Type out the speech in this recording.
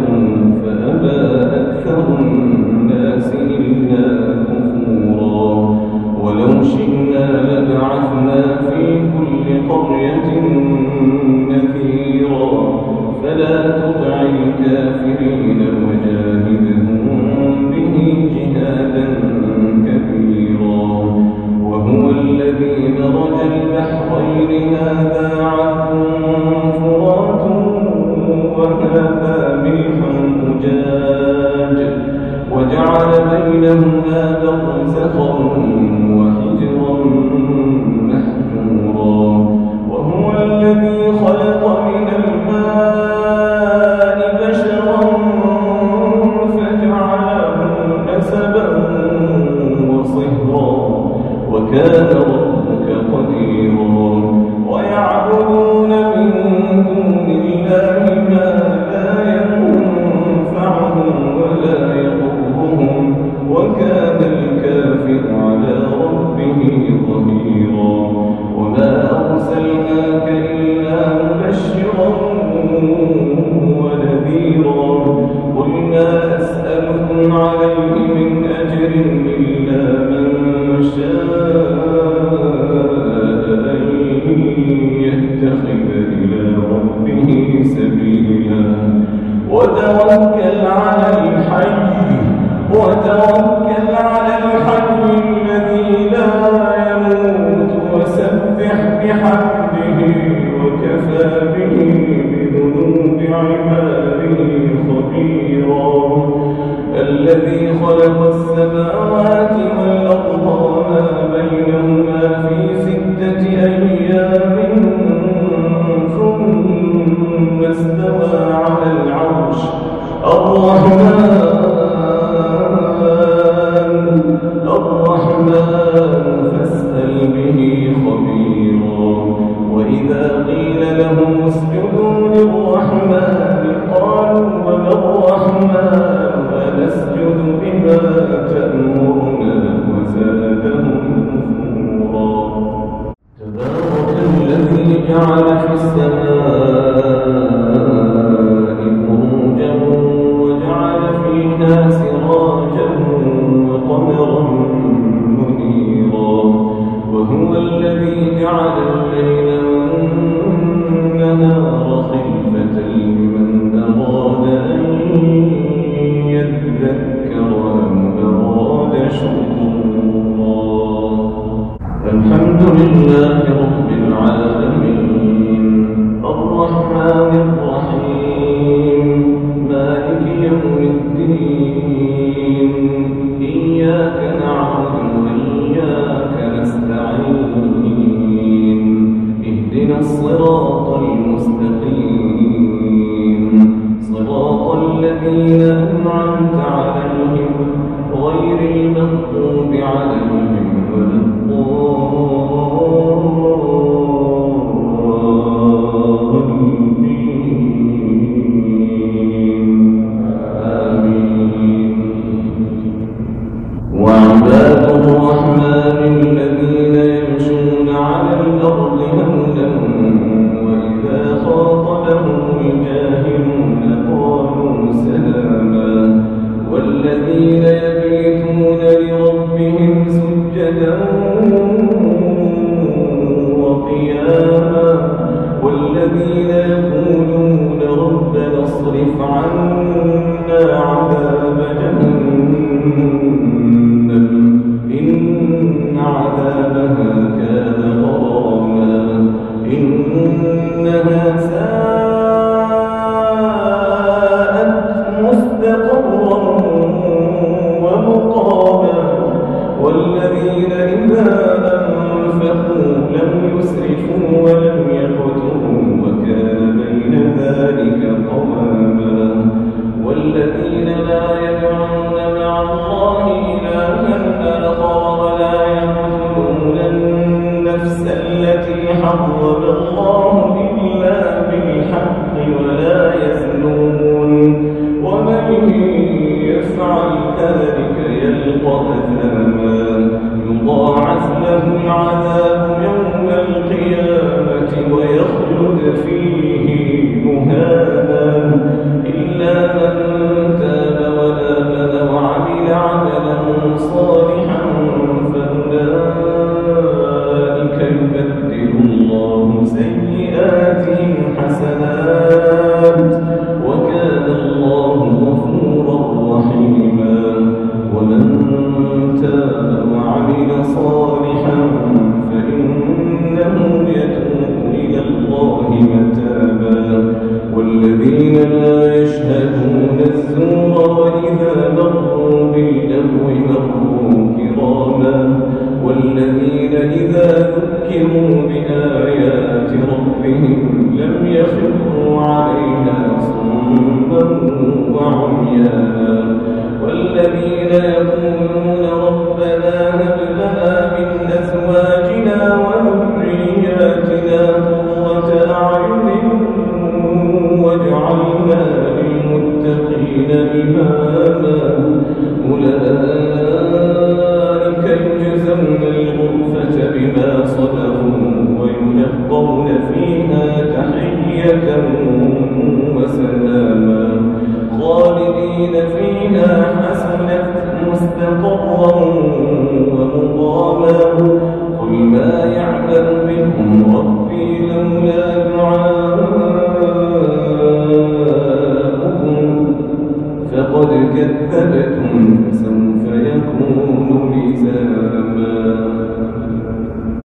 con من الله the أنت على Games زبورا إذا مروا باللهو مروا كراما والذين وعميانا والذين يقولون قومه قل ما يعلم منهم ربي لولا دعائي